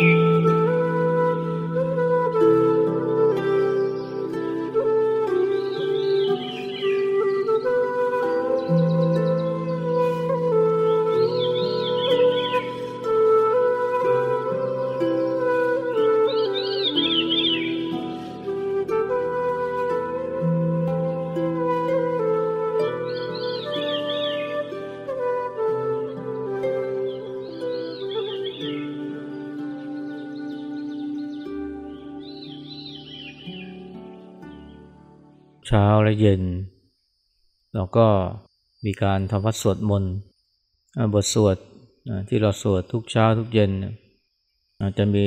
you. เช้าและเย็น เราก็มีการทำวัดสวดมนต์บทสวดที่เราสวดทุกเช้าทุกเย็นจะมี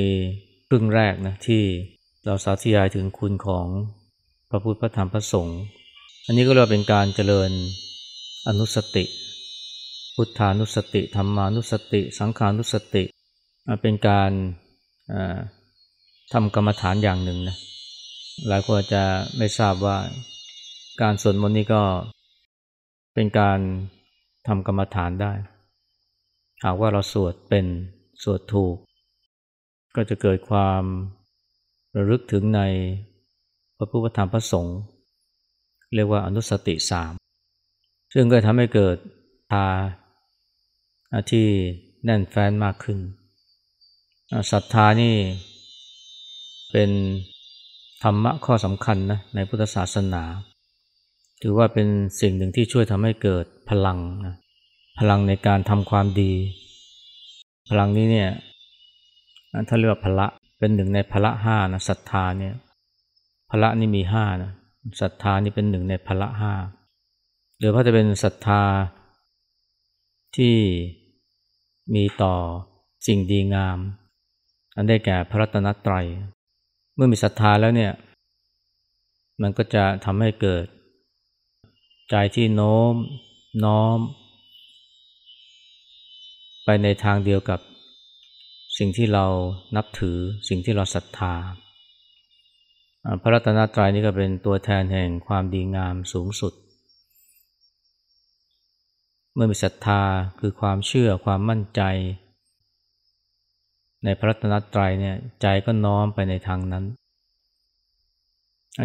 ครึ่งแรกนะที่เราสาธยายถึงคุณของพระพุทธพระธรรมพระสงฆ์อันนี้ก็เรียกเป็นการเจริญอนุสติ พุทธานุสติธรรมานุสติ สังขานุสติ เป็นการทำกรรมฐานอย่างหนึ่งนะหลายคนจะไม่ทราบว่า การสวดมนต์นี่ก็เป็นการทำกรรมฐานได้ หากว่าเราสวดเป็นสวดถูก ก็จะเกิดความระลึกถึงในพระพุทธธรรมพระสงฆ์เรียกว่าอนุสติสามซึ่งก็ทำให้เกิดทาที่แน่นแฟ้นมากขึ้นศรัทธานี่เป็นธรรมะข้อสำคัญนะในพุทธศาสนา ถือว่าเป็นสิ่งหนึ่งที่ช่วยทำให้เกิดพลังนะพลังในการทำความดี พลังนี้เนี่ยถ้าเรียกว่าพละเป็นหนึ่งในพละห้านะศรัทธาเนี่ยพละนี่มีห้านะศรัทธานี่เป็นหนึ่งในพละห้าหรือว่าจะเป็นศรัทธาที่มีต่อสิ่งดีงาม อันได้แก่พระรัตนตรัย เมื่อมีศรัทธาแล้วเนี่ย มันก็จะทำให้เกิด ใจที่โน้มน้อม ไปในทางเดียวกับสิ่งที่เรานับถือสิ่งที่เราศรัทธา พระรัตนตรัยนี่ก็เป็นตัวแทนแห่งความดีงามสูงสุด เมื่อมีศรัทธาคือความเชื่อความมั่นใจ ในพระรัตนตรัยเนี่ยใจก็น้อมไปในทางนั้น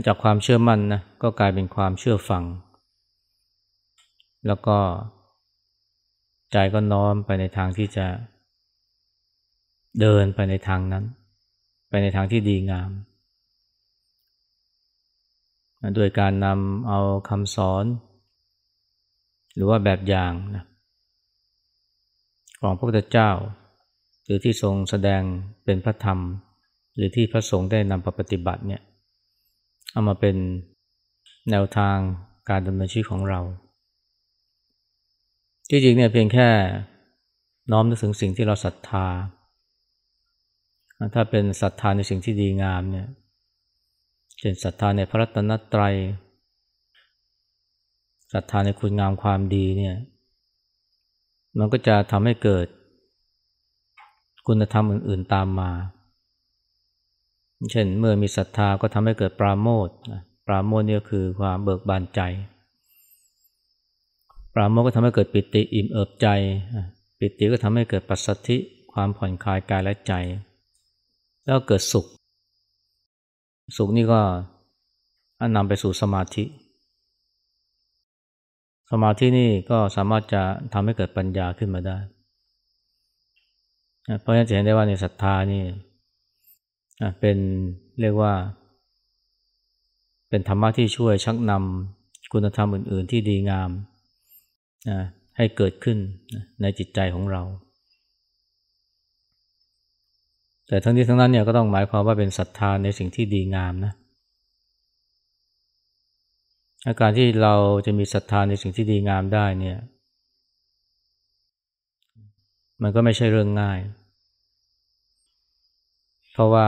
จากความเชื่อมั่นนะก็กลายเป็นความเชื่อฟัง แล้วก็ใจก็น้อมไปในทางที่จะเดินไปในทางนั้น ไปในทางที่ดีงามโดยการนำเอาคำสอน หรือว่าแบบอย่างนะของพระพุทธเจ้า หรือที่ทรงแสดงเป็นพระธรรม หรือที่พระสงฆ์ได้นำปฏิบัติเนี่ยเอามาเป็นแนวทางการดำเนินชีวิตของเรา ที่จริงเนี่ยเพียงแค่น้อมนึกถึงสิ่งที่เราศรัทธา ถ้าเป็นศรัทธาในสิ่งที่ดีงามเนี่ยเช่นศรัทธาในพระรัตนตรัยศรัทธาในคุณงามความดีเนี่ย มันก็จะทำให้เกิดคุณธรรมอื่น ๆตามมา เช่นเมื่อมีศรัทธาก็ทำให้เกิดปราโมทปราโมทนี่ก็คือความเบิกบานใจ ปราโมทก็ทำให้เกิดปิติอิ่มเอิบใจ ปิติก็ทำให้เกิดปัสสัทธิความผ่อนคลายกายและใจ แล้วเกิดสุข สุขนี่ก็นำไปสู่สมาธิ สมาธินี่ก็สามารถจะทำให้เกิดปัญญาขึ้นมาได้ เพราะฉะนั้นจะเห็นได้ว่าในศรัทธานี่เป็นเรียกว่า เป็นธรรมะที่ช่วยชักนำคุณธรรมอื่น ๆ ที่ดีงาม ให้เกิดขึ้นในจิตใจของเรา แต่ทั้งนี้ทั้งนั้นเนี่ยก็ต้องหมายความว่าเป็นศรัทธาในสิ่งที่ดีงามนะอาการที่เราจะมีศรัทธาในสิ่งที่ดีงามได้เนี่ย มันก็ไม่ใช่เรื่องง่าย เพราะว่า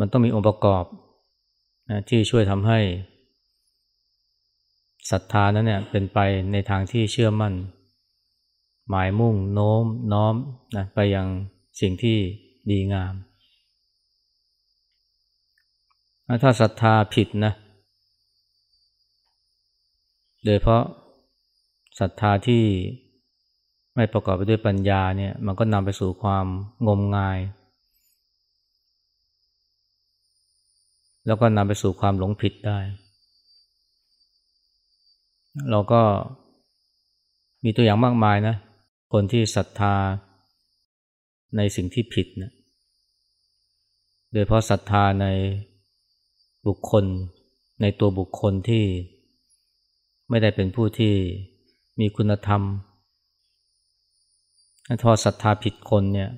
มันต้องมีองค์ประกอบนะที่ช่วยทำให้ ศรัทธานั้นเนี่ยเป็นไปในทางที่เชื่อมั่น หมายมุ่งโน้มน้อมนะไปยังสิ่งที่ดีงาม ถ้าศรัทธาผิดนะ โดยเพราะศรัทธาที่ไม่ประกอบไปด้วยปัญญาเนี่ยมันก็นำไปสู่ความงมงาย แล้วก็นำไปสู่ความหลงผิดได้ เราก็มีตัวอย่างมากมายนะ คนที่ศรัทธาในสิ่งที่ผิดนะโดยเพราะศรัทธาในบุคคล ในตัวบุคคลที่ไม่ได้เป็นผู้ที่มีคุณธรรมถ้าศรัทธาผิดคนเนี่ย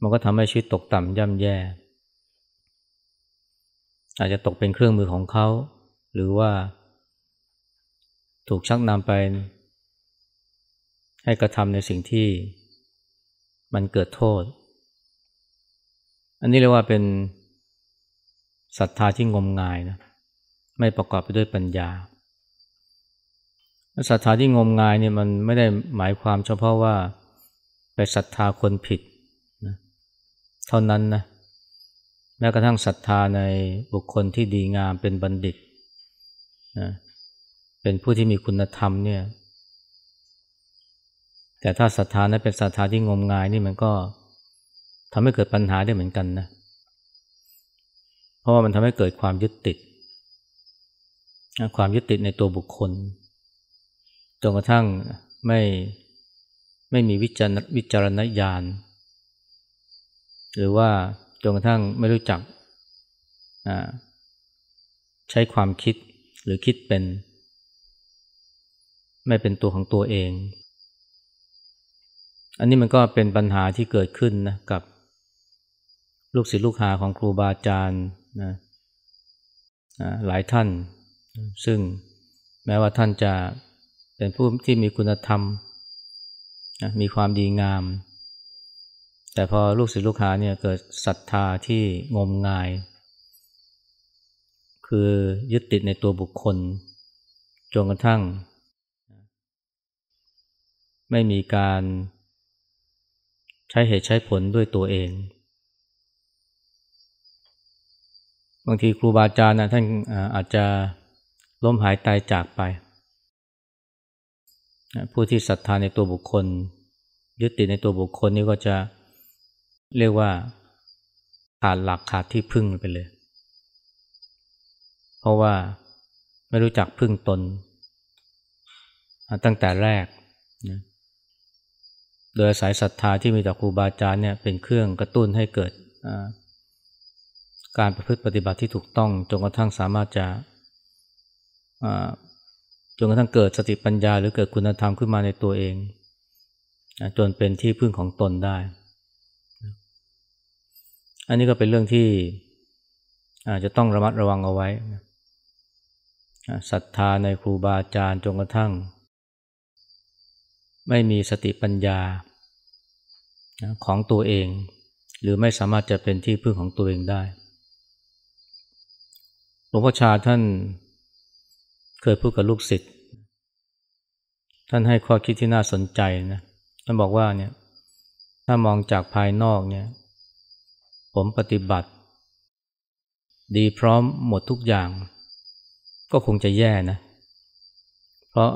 มันก็ทำให้ชีวิตตกต่ำย่ำแย่ อาจจะตกเป็นเครื่องมือของเขา หรือว่า ถูกชักนำไป ให้กระทำในสิ่งที่มันเกิดโทษ อันนี้เรียกว่าเป็นศรัทธาที่งมงายนะไม่ประกอบไปด้วยปัญญาศรัทธาที่งมงายเนี่ยมันไม่ได้หมายความเฉพาะว่าไปศรัทธาคนผิดนะเท่านั้นนะแม้กระทั่งศรัทธาในบุคคลที่ดีงามเป็นบัณฑิตนะ เป็นผู้ที่มีคุณธรรมเนี่ย แต่ถ้าศรัทธานั้นเป็นศรัทธาที่งมงายนี่มันก็ทำให้เกิดปัญหาได้เหมือนกันนะ เพราะว่ามันทำให้เกิดความยึดติด ความยึดติดในตัวบุคคล จนกระทั่งไม่ไม่มีวิจารวิจารณญาณ หรือว่าจนกระทั่งไม่รู้จักใช้ความคิดหรือคิดเป็น ไม่เป็นตัวของตัวเอง อันนี้มันก็เป็นปัญหาที่เกิดขึ้นนะกับ ลูกศิษย์ลูกหาของครูบาอาจารย์นะหลายท่าน ซึ่งแม้ว่าท่านจะเป็นผู้ที่มีคุณธรรม มีความดีงาม แต่พอลูกศิษย์ลูกหาเนี่ยเกิดศรัทธาที่งมงาย คือยึดติดในตัวบุคคลจนกระทั่ง ไม่มีการใช้เหตุใช้ผลด้วยตัวเอง บางทีครูบาอาจารย์นะท่านอาจจะล้มหายตายจากไป ผู้ที่ศรัทธาในตัวบุคคล ยึดติดในตัวบุคคลนี่ก็จะเรียกว่าขาดหลักขาดที่พึ่งไปเลย เพราะว่าไม่รู้จักพึ่งตน ตั้งแต่แรก โดยสาศัยศรัทธาที่มีต่อครูบาอาจารย์เนี่ยเป็นเครื่องกระตุ้นให้เกิดการประพฤติปฏิบัติที่ถูกต้องจนกระทั่งสามารถจะจนกระทั่งเกิดสติปัญญา หรือเกิดคุณธรรมขึ้นมาในตัวเอง จนเป็นที่พึ่งของตนได้ อันนี้ก็เป็นเรื่องที่อาจจะต้องระมัดระวังเอาไว้ศรัทธาในครูบาอาจารย์จนกระทั่ง ไม่มีสติปัญญา ของตัวเอง หรือไม่สามารถจะเป็นที่พึ่งของตัวเองได้หลวงพ่อชาท่านเคยพูดกับลูกศิษย์ท่านให้ข้อคิดที่น่าสนใจนะท่านบอกว่าเนี่ยถ้ามองจากภายนอกเนี่ย ผมปฏิบัติ ดีพร้อมหมดทุกอย่าง ก็คงจะแย่นะ เพราะ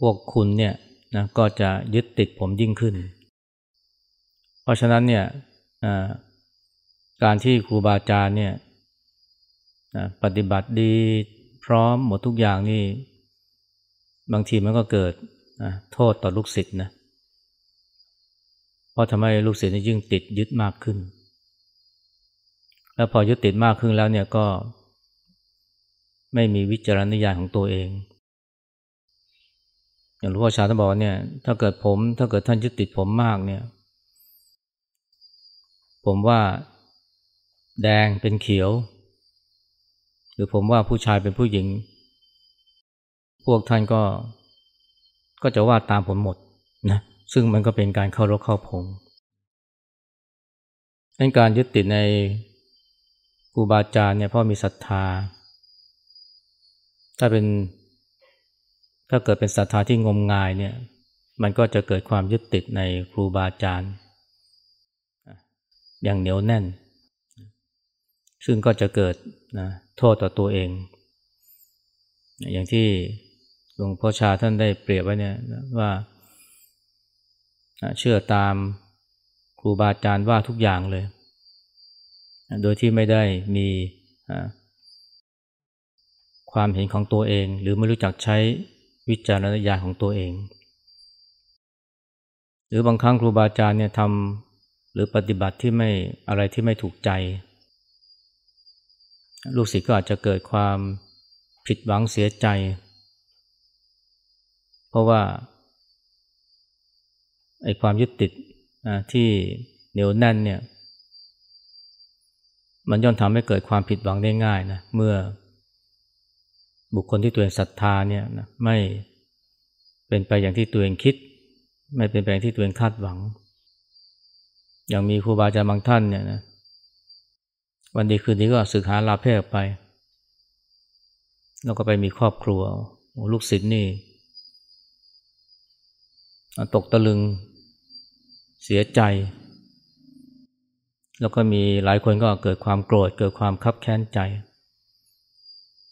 พวกคุณเนี่ยนะก็จะยึดติดผมยิ่งขึ้น เพราะฉะนั้นเนี่ยการที่ครูบาอาจารย์เนี่ยปฏิบัติดีพร้อมหมดทุกอย่างนี่ บางทีมันก็เกิดโทษต่อลูกศิษย์นะเพราะทำให้ลูกศิษย์ยิ่งติดยึดมากขึ้น แล้วพอยึดติดมากขึ้นแล้วเนี่ยก็ ไม่มีวิจารณญาณของตัวเอง อย่างหลวงพ่อชาท่านบอกเนี่ย ถ้าเกิดผม ถ้าเกิดท่านยึดติดผมมากเนี่ย ผมว่าแดงเป็นเขียว หรือผมว่าผู้ชายเป็นผู้หญิง พวกท่านก็ก็จะว่าตามผมหมดนะซึ่งมันก็เป็นการเข้ารกเข้าพงเป็นการยึดติดในครูบาอาจารย์เนี่ยพราะมีศรัทธา ถ้าเป็นถ้าเกิดเป็นศรัทธาที่งมงายเนี่ย มันก็จะเกิดความยึดติดในครูบาอาจารย์ อย่างเหนียวแน่น ซึ่งก็จะเกิดนะโทษต่อตัวเอง อย่างที่หลวงพ่อชาท่านได้เปรียบไว้เนี่ยว่าเชื่อตามครูบาอาจารย์ว่าทุกอย่างเลย โดยที่ไม่ได้มีความเห็นของตัวเอง หรือไม่รู้จักใช้วิจารณญาณของตัวเอง หรือบางครั้งครูบาอาจารย์เนี่ยทำ หรือปฏิบัติที่ไม่อะไรที่ไม่ถูกใจ ลูกศิษย์ก็อาจจะเกิดความผิดหวังเสียใจ เพราะว่าไอ้ความยึดติดที่เหนียวแน่นเนี่ยมันย่อมทำให้เกิดความผิดหวังได้ง่ายนะเมื่อบุคคลที่ตัวเองศรัทธาเนี่ยนะไม่เป็นไปอย่างที่ตัวเองคิด ไม่เป็นไปอย่างที่ตัวเองคาดหวัง อย่างมีครูบาอาจารย์บางท่านเนี่ยนะวันดีคืนนี้ก็สึกหาลาเพศไป แล้วก็ไปมีครอบครัว ลูกศิษย์นี่ตกตะลึงเสียใจ แล้วก็มีหลายคนก็เกิดความโกรธเกิดความคับแค้นใจ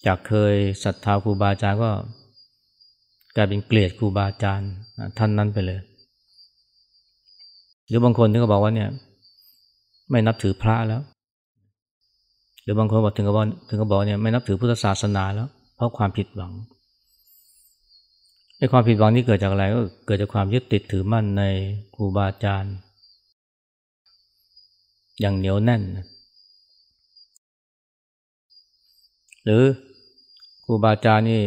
จากเคยศรัทธาครูบาอาจารย์ก็กลายเป็นเกลียดครูบาอาจารย์ท่านนั้นไปเลย หรือบางคนที่เขาบอกว่าเนี่ย ไม่นับถือพระแล้ว หรือบางคนบอกถึงกับว่าถึงกับบอกเนี่ยไม่นับถือพุทธศาสนาแล้ว เพราะความผิดหวังไอ้ความผิดหวังนี่เกิดจากอะไรก็เกิดจากความยึดติดถือมั่นในครูบาอาจารย์ อย่างเหนียวแน่น หรือครูบาอาจารย์นี่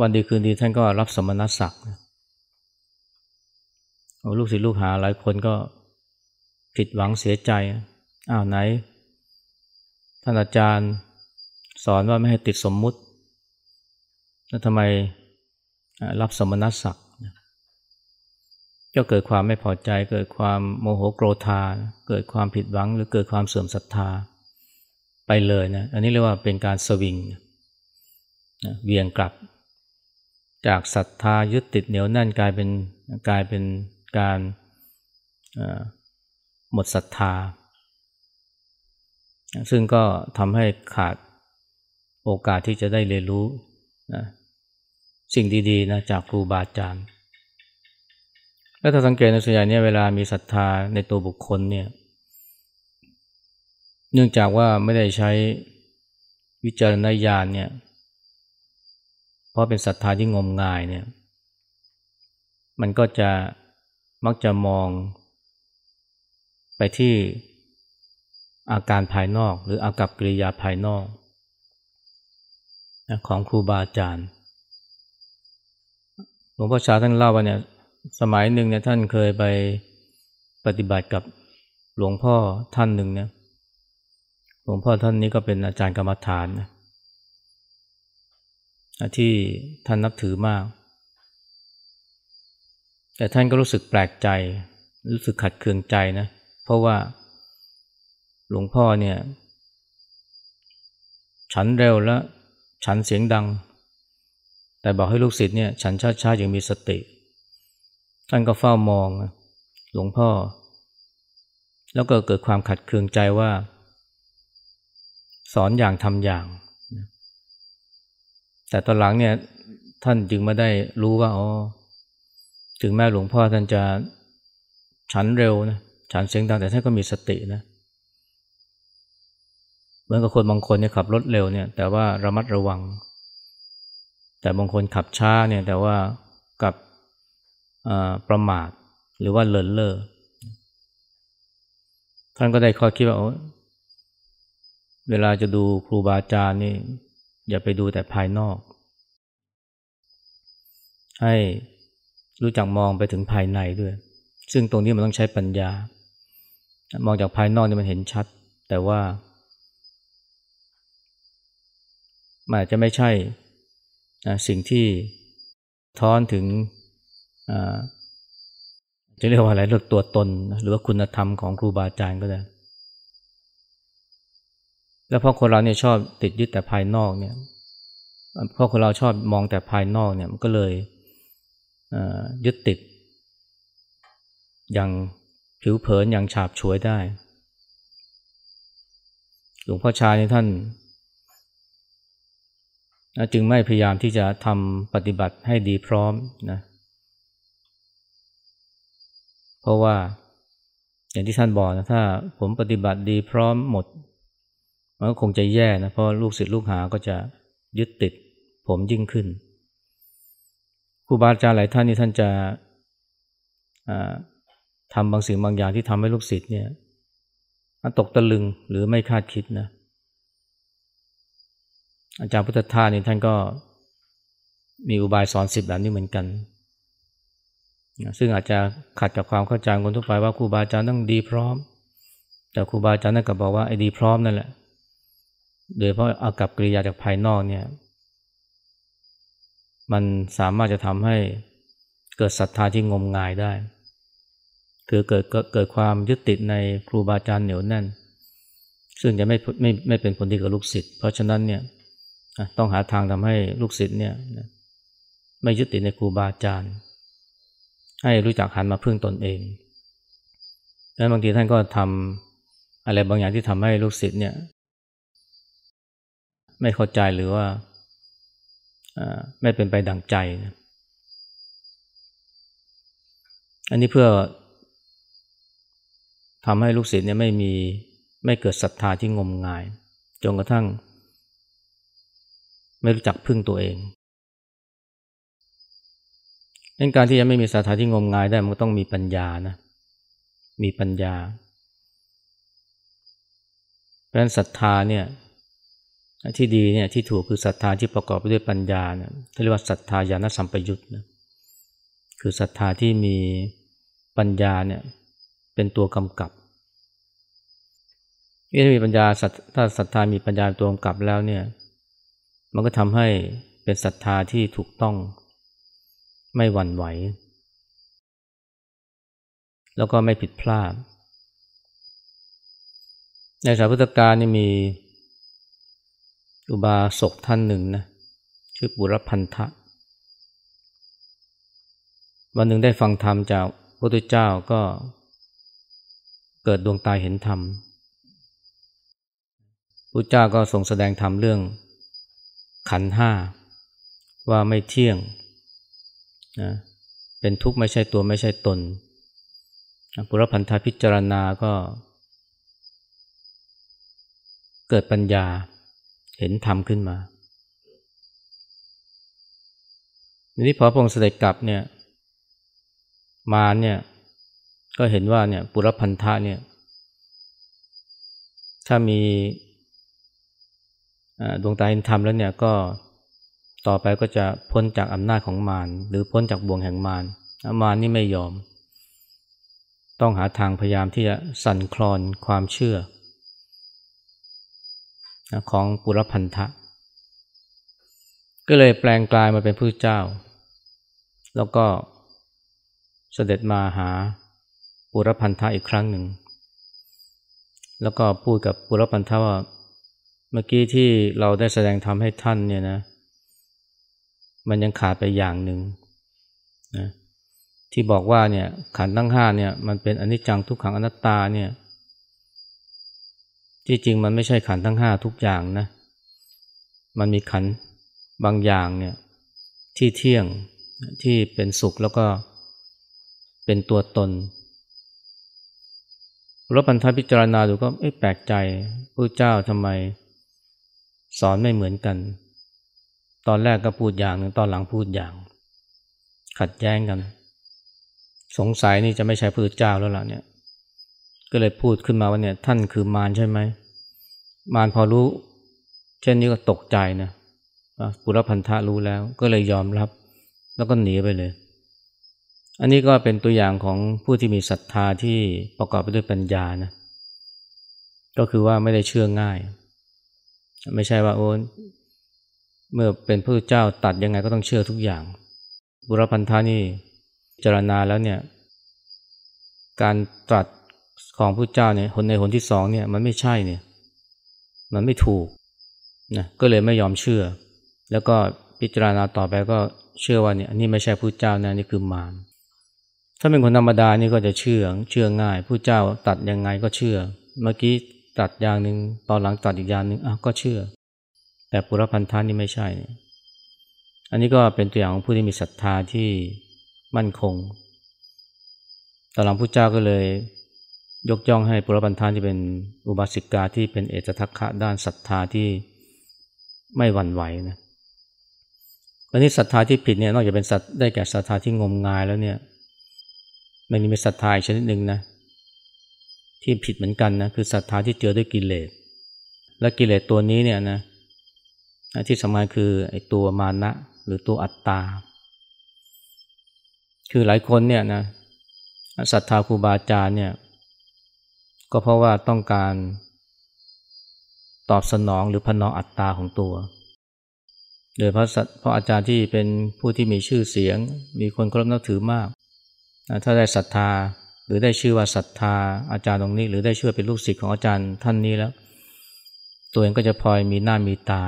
วันดีคืนดีท่านก็รับสมณศักดิ์ ลูกศิษย์ลูกหาหลายคนก็ผิดหวังเสียใจ อ้าวไหน ท่านอาจารย์สอนว่าไม่ให้ติดสมมุติ แล้วทำไมรับสมณศักดิ์ก็เกิดความไม่พอใจ เกิดความโมโหโกรธา เกิดความผิดหวัง หรือเกิดความเสื่อมศรัทธาไปเลยนะ อันนี้เรียกว่าเป็นการสวิงเวียงกลับ จากศรัทธายึดติดเหนียวแน่นกลายเป็นกลายเป็น การหมดศรัทธา ซึ่งก็ทำให้ขาดโอกาสที่จะได้เรียนรู้นะสิ่งดีๆนะจากครูบาอาจารย์ แล้วถ้าสังเกตในส่วนใหญ่เนี่ยเวลามีศรัทธาในตัวบุคคลเนี่ย เนื่องจากว่าไม่ได้ใช้วิจารณญาณเนี่ย เพราะเป็นศรัทธาที่งมงายเนี่ย มันก็จะ มักจะมอง ไปที่อาการภายนอก หรืออากับกิริยาภายนอก ของครูบาอาจารย์หลวงพ่อชาท่านเล่าว่าเนี่ยสมัยหนึ่งเนี่ยท่านเคยไปปฏิบัติกับหลวงพ่อท่านหนึ่งเนี่ยหลวงพ่อท่านนี้ก็เป็นอาจารย์กรรมฐานนะที่ท่านนับถือมาก แต่ท่านก็รู้สึกแปลกใจ รู้สึกขัดเคืองใจนะ เพราะว่าหลวงพ่อเนี่ย ฉันเร็วแล้ว ฉันเสียงดัง แต่บอกให้ลูกศิษย์เนี่ย ฉันช้าๆอย่างมีสติ ท่านก็เฝ้ามอง หลวงพ่อ แล้วก็เกิดความขัดเคืองใจว่า สอนอย่างทำอย่าง แต่ตอนหลังเนี่ย ท่านจึงม่ได้รู้ว่าอ๋อ ถึงแม้หลวงพ่อท่านจะฉันเร็วนะฉันเสียงดังแต่ท่านก็มีสตินะเหมือนกับคนบางคนเนี่ยขับรถเร็วเนี่ย แต่ว่าระมัดระวัง แต่บางคนขับช้าเนี่ยแต่ว่ากับประมาทหรือว่าเลินเล่อท่านก็ได้ข้อคิดว่าเวลาจะดูครูบาอาจารย์นี่ อย่าไปดูแต่ภายนอก ให้ รู้จักมองไปถึงภายในด้วย ซึ่งตรงนี้มันต้องใช้ปัญญา มองจากภายนอกนี่มันเห็นชัด แต่ว่ามันอาจจะไม่ใช่สิ่งที่ท้อนถึงจะเรียกว่าอะไรเรื่องตัวตน หรือว่าคุณธรรมของครูบาอาจารย์ก็ได้ แล้วพอคนเราเนี่ยชอบติดยึดแต่ภายนอกเนี่ยพอคนเราชอบมองแต่ภายนอกเนี่ยมันก็เลย ยึดติด อย่างผิวเผินอย่างฉาบฉวยได้ หลวงพ่อชานี่ท่านจึงไม่พยายามที่จะทำปฏิบัติให้ดีพร้อมนะเพราะว่าอย่างที่ท่านบอกนะถ้าผมปฏิบัติดีพร้อมหมด มันก็คงจะแย่นะเพราะลูกศิษย์ลูกหาก็จะยึดติดผมยิ่งขึ้น ครูบาอาจารย์หลายท่านนี่ท่านจะทำบางสิ่งบางอย่างที่ทำให้ลูกศิษย์เนี่ยตกตะลึงหรือไม่คาดคิดนะ อาจารย์พุทธทาสนี่ท่านก็มีอุบายสอนสิบแบบนี้เหมือนกัน ซึ่งอาจจะขัดกับความเข้าใจคนทั่วไปว่าครูบาอาจารย์ต้องดีพร้อม แต่ครูบาอาจารย์นั่นก็บอกว่าไอ้ดีพร้อมนั่นแหละ โดยเพราะอากับกริยาจากภายนอกเนี่ย มันสามารถจะทำให้เกิดศรัทธาที่งมงายได้ คือเกิดเกิดความยึดติดในครูบาอาจารย์เหนียวแน่น ซึ่งจะไม่ไม่ไม่เป็นผลดีกับลูกศิษย์เพราะฉะนั้นเนี่ยต้องหาทางทำให้ลูกศิษย์เนี่ยไม่ยึดติดในครูบาอาจารย์ ให้รู้จักหันมาพึ่งตนเอง แล้วบางทีท่านก็ทำอะไรบางอย่างที่ทำให้ลูกศิษย์เนี่ย ไม่เข้าใจหรือว่า ไม่เป็นไปดังใจนะอันนี้เพื่อทำให้ลูกศิษย์เนี่ยไม่มีไม่เกิดศรัทธาที่งมงายจนกระทั่ง ไม่รู้จักพึ่งตัวเองนั้นการที่จะไม่มีศรัทธาที่งมงายได้มันต้องมีปัญญานะมีปัญญาเพราะฉะนั้นศรัทธาเนี่ย ที่ดีเนี่ยที่ถูกคือศรัทธาที่ประกอบไปด้วยปัญญาเนี่ยเรียกว่าศรัทธาญาณสัมปยุตนะคือศรัทธาที่มีปัญญาเนี่ยเป็นตัวกำกับถ้ามีปัญญาถ้าศรัทธามีปัญญาตัวกำกับแล้วเนี่ยมันก็ทำให้เป็นศรัทธาที่ถูกต้องไม่หวั่นไหว แล้วก็ไม่ผิดพลาดในสายพุทธกาลนี่มี อุบาสกท่านหนึ่งนะชื่อปุรพันธะวันหนึ่งได้ฟังธรรมจากพระพุทธเจ้าก็เกิดดวงตาเห็นธรรมพระเจ้าก็ทรงแสดงธรรมเรื่องขันห้าว่าไม่เที่ยงนะเป็นทุกข์ไม่ใช่ตัวไม่ใช่ตนปุรพันธาพิจารณาก็เกิดปัญญา เห็นธรรมขึ้นมาทีนี้พอพระองค์เสด็จกลับเนี่ย มาเนี่ย ก็เห็นว่าเนี่ยปุรพันธะเนี่ย ถ้ามีดวงตาเห็นธรรมแล้วเนี่ยก็ต่อไปก็จะพ้นจากอำนาจของมารหรือพ้นจากบ่วงแห่งมารมารนี่ไม่ยอม ต้องหาทางพยายามที่จะสั่นคลอนความเชื่อ ของปุรพันธะ ก็เลยแปลงกลายมาเป็นผู้เจ้า แล้วก็เสด็จมาหาปุรพันธะอีกครั้งหนึ่ง แล้วก็พูดกับปุรพันธะว่าเมื่อกี้ที่เราได้แสดงธรรมให้ท่านเนี่ยนะ มันยังขาดไปอย่างหนึ่งนะที่บอกว่าเนี่ยขันทั้งห้าเนี่ยมันเป็นอนิจจังทุกขังอนัตตาเนี่ย ที่จริงมันไม่ใช่ขันทั้งห้าทุกอย่างนะ มันมีขันบางอย่างเนี่ยที่เที่ยงที่เป็นสุขแล้วก็เป็นตัวตนรบพันธพิจารณาดูก็แปลกใจพระเจ้าทำไมสอนไม่เหมือนกัน ตอนแรกก็พูดอย่างหนึ่งตอนหลังพูดอย่าง ขัดแย้งกัน สงสัยนี่จะไม่ใช่พระเจ้าแล้วล่ะเนี่ย ก็เลยพูดขึ้นมาว่าเนี่ยท่านคือมารใช่ไหม มารพอรู้ เช่นนี้ก็ตกใจนะปุรพันธะรู้แล้ว ก็เลยยอมรับ แล้วก็หนีไปเลย อันนี้ก็เป็นตัวอย่างของผู้ที่มีศรัทธาที่ประกอบไปด้วยปัญญานะ ก็คือว่าไม่ได้เชื่อง่าย ไม่ใช่ว่าโอ้เมื่อเป็นพระเจ้าตัดยังไงก็ต้องเชื่อทุกอย่าง บุรพันธานี่จรณาแล้วเนี่ย การตรัส ของพระเจ้าเนี่ยคนในหนที่สองเนี่ยมันไม่ใช่เนี่ยมันไม่ถูกนะก็เลยไม่ยอมเชื่อ แล้วก็พิจารณาต่อไปก็เชื่อว่าเนี่ยนี่ไม่ใช่พระเจ้านะนี่คือมารถ้าเป็นคนธรรมดานี่ก็จะเชื่อเชื่อง่ายผู้เจ้าตัดยังไงก็เชื่อ เมื่อกี้ตัดอย่างหนึ่งตอนหลังตัดอีกอย่างหนึ่งอะก็เชื่อ แต่ปุรพันธานี่ไม่ใช่ อันนี้ก็เป็นตัวอย่างของผู้ที่มีศรัทธาที่มั่นคงตอนหลังพระเจ้าก็เลย ยกย่องให้ปุรบันทานที่เป็นอุบาสิกาที่เป็นเอจทักขะด้านศรัทธาที่ไม่หวั่นไหวนะวันนี้ศรัทธาที่ผิดเนี่ยนอกจากเป็นสัตได้แก่ศรัทธาที่งมงายแล้วเนี่ยมันมีศรัทธาอีกชนิดหนึ่งนะที่ผิดเหมือนกันนะคือศรัทธาที่เจอด้วยกิเลส และกิเลสตัวนี้เนี่ยนะที่สำคัญคือไอ้ตัวมานะหรือตัวอัตตา คือหลายคนเนี่ยนะศรัทธาครูบาอาจารย์เนี่ย ก็เพราะว่าต้องการตอบสนองหรือพนองอัตตาของตัว โดยเพราะเพราะอาจารย์ที่เป็นผู้ที่มีชื่อเสียง มีคนเคารพนับถือมาก ถ้าได้ศรัทธาหรือได้ชื่อว่าศรัทธาอาจารย์ตรงนี้ หรือได้ชื่อเป็นลูกศิษย์ของอาจารย์ท่านนี้แล้ว ตัวเองก็จะพลอยมีหน้ามีตา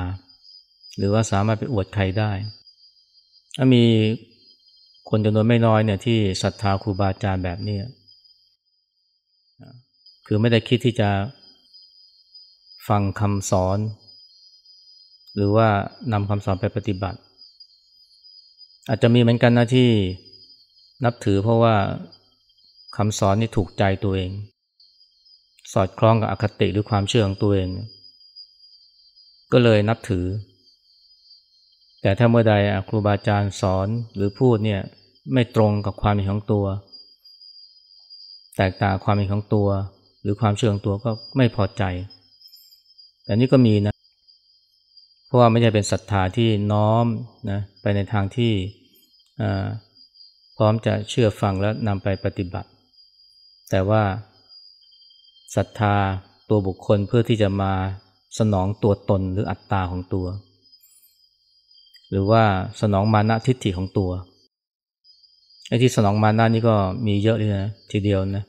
หรือว่าสามารถไปอวดใครได้ ถ้ามีคนจำนวนไม่น้อยเนี่ยที่ศรัทธาครูบาอาจารย์แบบนี้ คือไม่ได้คิดที่จะฟังคำสอน หรือว่านำคำสอนไปปฏิบัติ อาจจะมีเหมือนกันนะที่นับถือเพราะว่าคำสอนนี่ถูกใจตัวเอง สอดคล้องกับอคติหรือความเชื่อของตัวเอง ก็เลยนับถือ แต่ถ้าเมื่อใดครูบาอาจารย์สอนหรือพูดเนี่ยไม่ตรงกับความเห็นของตัว แตกต่างความเห็นของตัว หรือความเชื่อของตัวก็ไม่พอใจ แต่นี่ก็มีนะ เพราะว่าไม่ใช่เป็นศรัทธาที่น้อมนะไปในทางที่พร้อมจะเชื่อฟังและนำไปปฏิบัติ แต่ว่าศรัทธาตัวบุคคลเพื่อที่จะมาสนองตัวตนหรืออัตตาของตัว หรือว่าสนองมานะทิฏฐิของตัวไอ้ที่สนองมานานี่ก็มีเยอะเลยนะทีเดียวนะ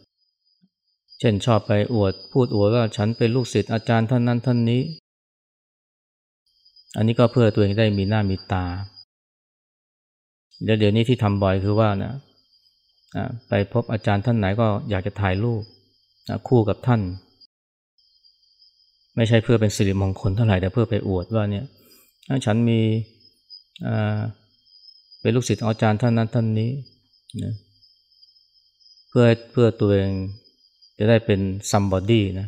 เช่นชอบไปอวด พูดอวดว่าฉันเป็นลูกศิษย์อาจารย์ท่านนั้นท่านนี้ อันนี้ก็เพื่อตัวเองได้มีหน้ามีตาเดี๋ยวเดี๋ยวนี้ที่ทำบ่อยคือว่านะไปพบอาจารย์ท่านไหนก็อยากจะถ่ายรูปคู่กับท่าน ไม่ใช่เพื่อเป็นสิริมงคลเท่าไหร่แต่เพื่อไปอวดว่าเนี่ยฉันมีเป็นลูกศิษย์อาจารย์ท่านนั้นท่านนี้นะเพื่อเพื่อตัวเอง จะได้เป็น somebody นะ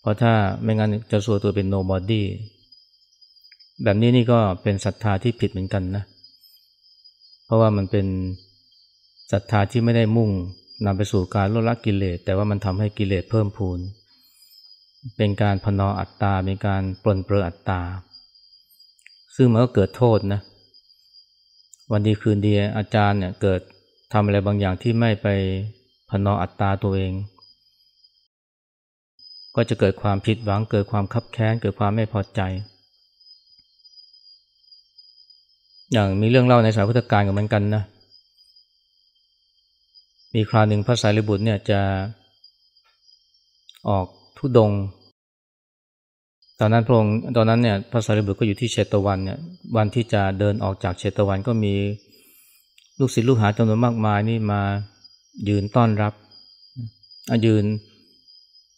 เพราะถ้าไม่งั้นจะสัวตัวเป็น nobody แบบนี้นี่ก็เป็นศรัทธาที่ผิดเหมือนกันนะ เพราะว่ามันเป็นศรัทธาที่ไม่ได้มุ่งนำไปสู่การลดละกิเลส แต่ว่ามันทำให้กิเลสเพิ่มพูน เป็นการพนออัตตา เป็นการปลนเปลืออัตตา ซึ่งมันก็เกิดโทษนะ วันดีคืนดีอาจารย์เนี่ยเกิดทำอะไรบางอย่างที่ไม่ไปพนออัตตาตัวเอง ก็จะเกิดความผิดหวัง เกิดความคับแค้น เกิดความไม่พอใจ อย่างมีเรื่องเล่าในสายพุทธการกับเหมือนกันนะ มีคราวหนึ่งพระสารีบุตรเนี่ยจะออกทุดง ตอนนั้นพระองค์ตอนนั้นเนี่ยพระสารีบุตรก็อยู่ที่เชตวันเนี่ย วันที่จะเดินออกจากเชตวันก็มีลูกศิษย์ลูกหาจำนวนมากมายนี่มายืนต้อนรับ ยืน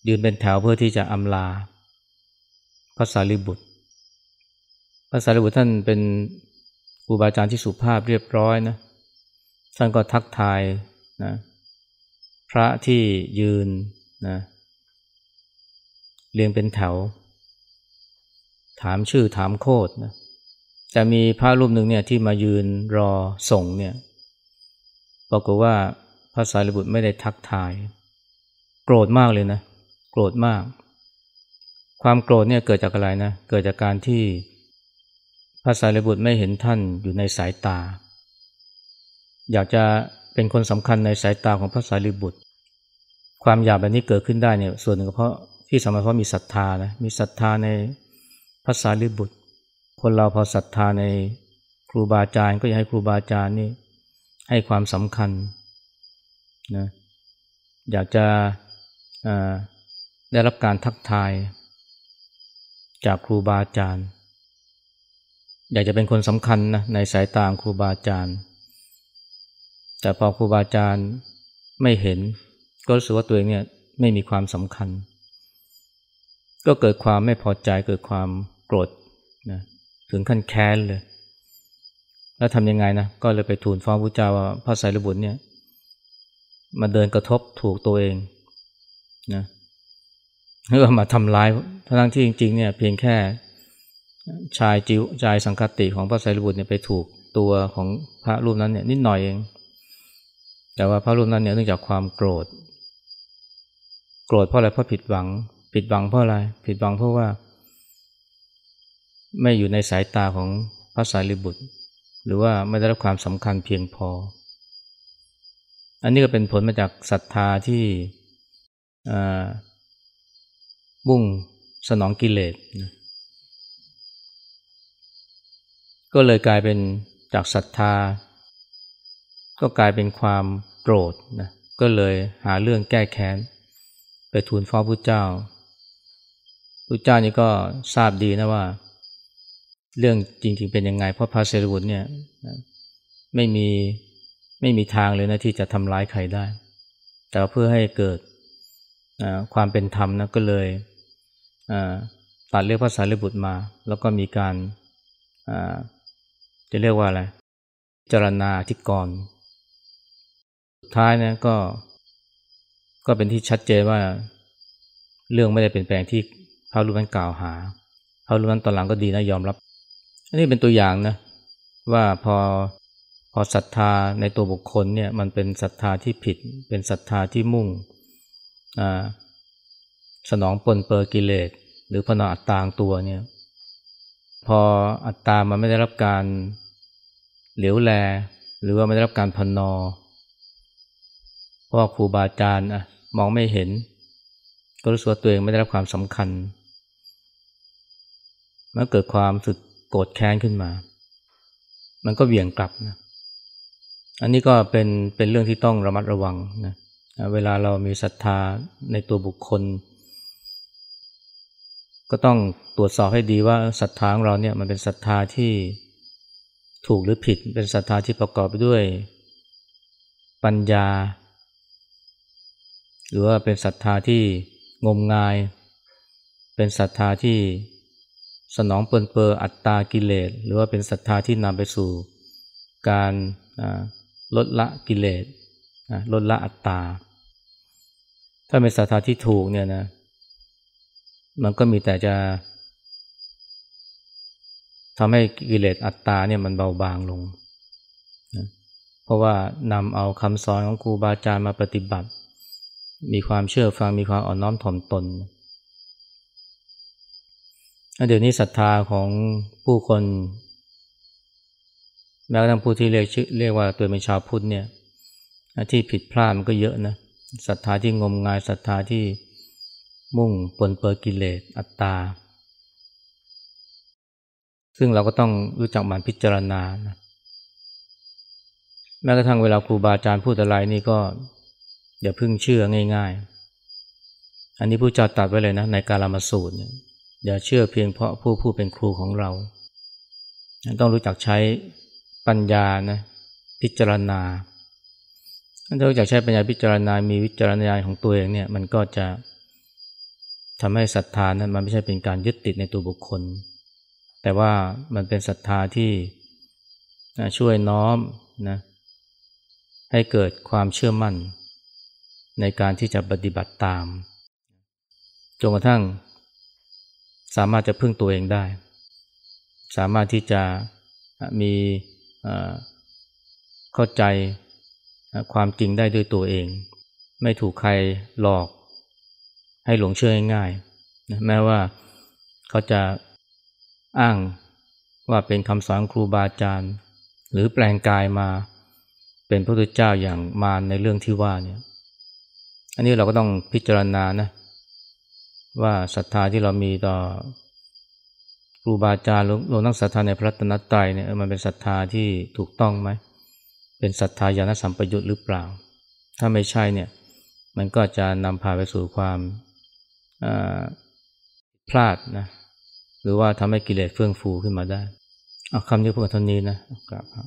ยืนเป็นแถวเพื่อที่จะอำลาพระสารีบุตร พระสารีบุตรท่านเป็นครูบาอาจารย์ที่สุภาพเรียบร้อยนะ ท่านก็ทักทายนะพระที่ยืนนะเรียงเป็นแถว ถามชื่อถามโคดนะแต่มีพระรูปหนึ่งเนี่ยที่มายืนรอส่งเนี่ยปรากฏว่าพระสารีบุตรไม่ได้ทักทาย โกรธมากเลยนะ โกรธมาก ความโกรธเนี่ยเกิดจากอะไรนะ เกิดจากการที่พระสารีบุตรไม่เห็นท่านอยู่ในสายตา อยากจะเป็นคนสำคัญในสายตาของพระสารีบุตร ความอยากแบบนี้เกิดขึ้นได้เนี่ยส่วนหนึ่งก็เพราะที่สำคัญเพราะมีศรัทธานะมีศรัทธาในพระสารีบุตร คนเราพอศรัทธาในครูบาอาจารย์ก็อยากให้ครูบาอาจารย์นี่ให้ความสำคัญนะอยากจะ ได้รับการทักทาย จากครูบาอาจารย์ อยากจะเป็นคนสำคัญนะในสายตาครูบาอาจารย์ แต่พอครูบาอาจารย์ไม่เห็น ก็รู้สึกว่าตัวเองเนี่ยไม่มีความสำคัญ ก็เกิดความไม่พอใจเกิดความโกรธนะถึงขั้นแค้นเลย แล้วทำยังไงนะ ก็เลยไปทูลฟ้องพระเจ้าว่าพระสารีบุตรเนี่ยมาเดินกระทบถูกตัวเองนะ หรือว่ามาทำร้ายทั้งที่จริงๆเนี่ยเพียงแค่ชายจิวชายสังคติของพระไตรปิฎกเนี่ยไปถูกตัวของพระรูปนั้นเนี่ยนิดหน่อยเอง แต่ว่าพระรูปนั้นเนี่ยเนื่องจากความโกรธ โกรธเพราะอะไรเพราะผิดหวัง ผิดหวังเพราะอะไร ผิดหวังเพราะว่า ไม่อยู่ในสายตาของพระสารีบุตร หรือว่าไม่ได้รับความสำคัญเพียงพอ อันนี้ก็เป็นผลมาจากศรัทธาที่ มุ่งสนองกิเลสนะก็เลยกลายเป็นจากศรัทธา ก็กลายเป็นความโกรธนะก็เลยหาเรื่องแก้แค้น ไปทูลฟ้องพระเจ้าพระเจ้านี่ก็ทราบดีนะว่า เรื่องจริงๆเป็นยังไง เพราะพระเสรีบุตเนี่ยไม่มีไม่มีทางเลยนะที่จะทำร้ายใครได้ แต่เพื่อให้เกิดความเป็นธรรมนะก็เลย ตัดเรียกพระสารีบุตรมา แล้วก็มีการจะเรียกว่าอะไรจรณาธิกรสุดท้ายนะก็ก็เป็นที่ชัดเจนว่า เรื่องไม่ได้เป็นแปลงที่พระรูปนั้นกล่าวหาพระรูปนั้นตอนหลังก็ดีนะยอมรับ อันนี้เป็นตัวอย่างนะว่าพอพอศรัทธาในตัวบุคคลเนี่ยมันเป็นศรัทธาที่ผิด เป็นศรัทธาที่มุ่งสนองปรนเปรอกิเลส หรือพะนออัตตาของตัวเนี่ยพออัตตามันไม่ได้รับการเหลียวแล หรือว่าไม่ได้รับการพะนอเพราะครูบาอาจารย์อะมองไม่เห็น ก็รู้สึกว่าตัวเองไม่ได้รับความสำคัญมันเกิดความรู้สึกโกรธแค้นขึ้นมา มันก็เหวี่ยงกลับนะ อันนี้ก็เป็นเป็นเรื่องที่ต้องระมัดระวังนะ เวลาเรามีศรัทธาในตัวบุคคล ก็ต้องตรวจสอบให้ดีว่าศรัทธาของเราเนี่ยมันเป็นศรัทธาที่ถูกหรือผิด เป็นศรัทธาที่ประกอบไปด้วย ปัญญา หรือว่าเป็นศรัทธาที่งมงาย เป็นศรัทธาที่สนองเปินเปออัตตากิเลส หรือว่าเป็นศรัทธาที่นำไปสู่การลดละกิเลสลดละอัตตา ถ้าเป็นศรัทธาที่ถูกเนี่ยนะ มันก็มีแต่จะทำให้กิเลสอัตตาเนี่ยมันเบาบางลงนะเพราะว่านำเอาคำสอนของครูบาอาจารย์มาปฏิบัติ มีความเชื่อฟังมีความอ่อนน้อมถ่อมตนเดี๋ยวนี้ศรัทธาของผู้คนแม้กระทั่งผู้ที่เรียกชื่อเรียกว่าตัวเป็นชาวพุทธเนี่ยที่ผิดพลาดมันก็เยอะนะศรัทธาที่งมงายศรัทธาที่ มุ่งปนเปื้อกิเลสอัตตา ซึ่งเราก็ต้องรู้จักมันพิจารณานะแม้กระทั่งเวลาครูบาอาจารย์พูดอะไรนี่ก็อย่าพึ่งเชื่อง่ายๆ อันนี้ผู้จัดตัดไว้เลยนะในการลามาสูตรเนี่ยอย่าเชื่อเพียงเพราะผู้ผู้เป็นครูของเรา ต้องรู้จักใช้ปัญญานะพิจารณาถ้ารู้จักใช้ปัญญาพิจารณา มีวิจารณญาณของตัวเองเนี่ยมันก็จะ ทำให้ศรัทธานั้นมันไม่ใช่เป็นการยึดติดในตัวบุคคล แต่ว่ามันเป็นศรัทธาที่ช่วยน้อมนะให้เกิดความเชื่อมั่น ในการที่จะปฏิบัติตามจนกระทั่ง สามารถจะพึ่งตัวเองได้ สามารถที่จะมีเข้าใจความจริงได้ด้วยตัวเอง ไม่ถูกใครหลอก ให้หลงเชื่อง่ายๆนะแม้ว่าเขาจะอ้างว่าเป็นคำสอนครูบาอาจารย์ หรือแปลงกายมาเป็นพระพุทธเจ้าอย่างมาในเรื่องที่ว่าเนี่ยอันนี้เราก็ต้องพิจารณานะว่าศรัทธาที่เรามีต่อครูบาอาจารย์รวมทั้งศรัทธาในพระตนตรัยเนี่ยมันเป็นศรัทธาที่ถูกต้องไหม เป็นศรัทธาญาณสัมปยุตหรือเปล่า ถ้าไม่ใช่เนี่ยมันก็จะนำพาไปสู่ความ พลาดนะหรือว่าทำให้กิเลสเฟื่องฟูขึ้นมาได้เอาคำนี้พูดเท่านี้นะครับ